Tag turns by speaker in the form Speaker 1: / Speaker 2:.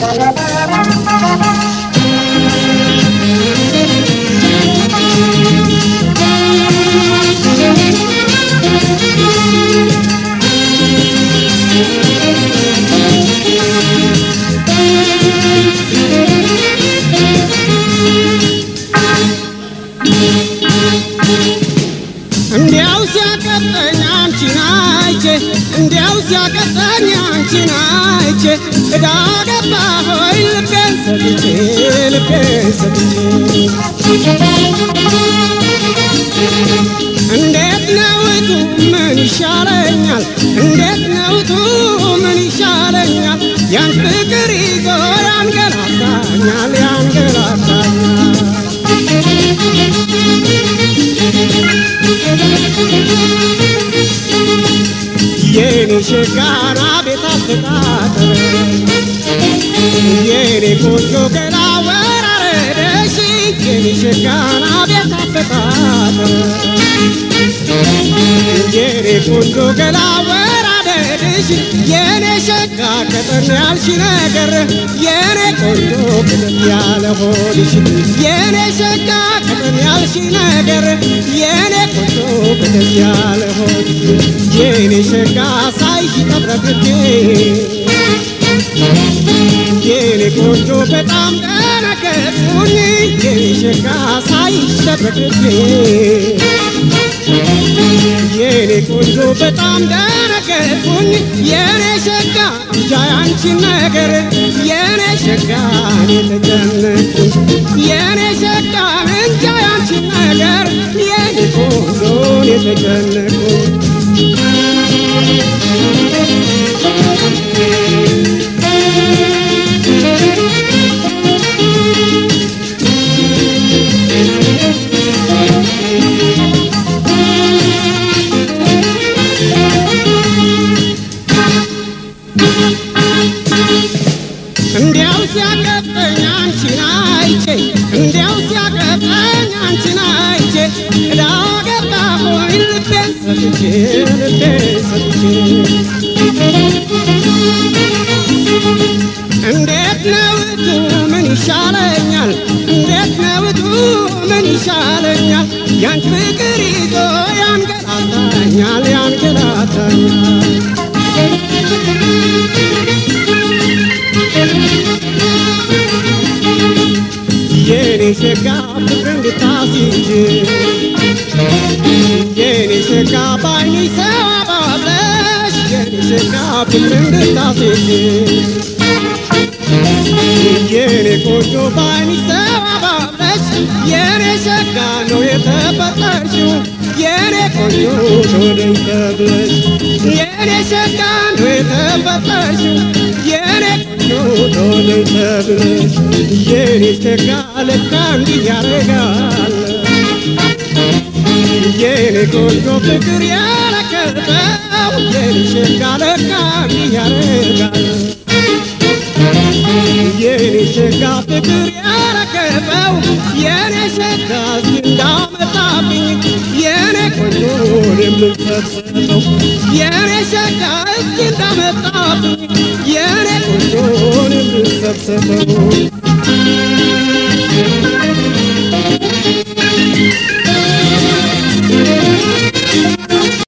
Speaker 1: እንዲያው ሲያቀጠኝ አንቺን አይቼ እንዲያው ሲያቀጠኝ አንቺን አይቼ እዳ ገባ ሆይ ልቤን ሰጥቼ ልቤን ሰጥቼ እንዴት ነውቱ ምን ይሻለኛል? እንዴት ነውቱ ምን ይሻለኛል? ያን ፍቅር ይዞ ያንገላታኛል ያንገላታኛል ሸጋና ቤት አፈጣጠረ የኔ ቆንጆ ገላ ወራረደሽ የኔ ሸጋና ቤት አፈጣጠረ የኔ ቆንጆ ገላ ወራረደሽ የኔ ሸጋ ቀጠን ያልሽ ነገር። የኔ ቆንጆ ቀጠን ያለ ሆድሽ። የኔ ሸጋ ቀጠን ያልሽ ነገር። የኔ ቆንጆ ያለ ሆድሽ የኔ ሸጋ ሳይሽ ተብረክኬ የኔ ቆንጆ በጣም ደነገጥኩኝ የኔ ሸጋ ሳይሽ ተብረክኬ የኔ ቆንጆ በጣም ደነገጥኩኝ የኔ ሸጋ እንጃ ያንቺን ነገር የኔ ሸጋ የተጨነቅኩኝ ቆንጆን የተጨነቅኩኝ እንዲያው ሲያቀጠኝ አንቺን እንዴት ነውቱ ምን ይሻለኛል? እንዴት ነውቱ ምን ይሻለኛል? ያን ፍቅር ይዞ ያንገላታኛል ያንገላታኛል። የኔ ሸጋ ፍቅር እንድታስይዥ ሸጋ ባይኒ ሰባብለሽ ሸጋ ፍቅር እንድታስይዥ የኔ ቆንጆ ባይኒ ሰባብለሽ የኔ ሸጋ ነው የተፈጠርሽው የኔ ቆንጆ ሾደኝ ተብለሽ የኔ ሸጋ ነው የተፈጠርሽው የኔ ቆንጆ ሾደኝ ተብለሽ የኔ ሸጋ ለካ እንዲህ ያረጋል የኔ ቆንጆ ፍቅር ያለከበው የኔ ሸጋ ያረጋል የኔ ሸጋ ፍቅር ያረከበው የኔ ሸጋ እንዳመጣብኝ የኔ ቆንጆ የምንሰብሰበው የኔ ሸጋ እስኪ እንዳመጣብኝ የኔ ቆንጆ የምንሰብሰበው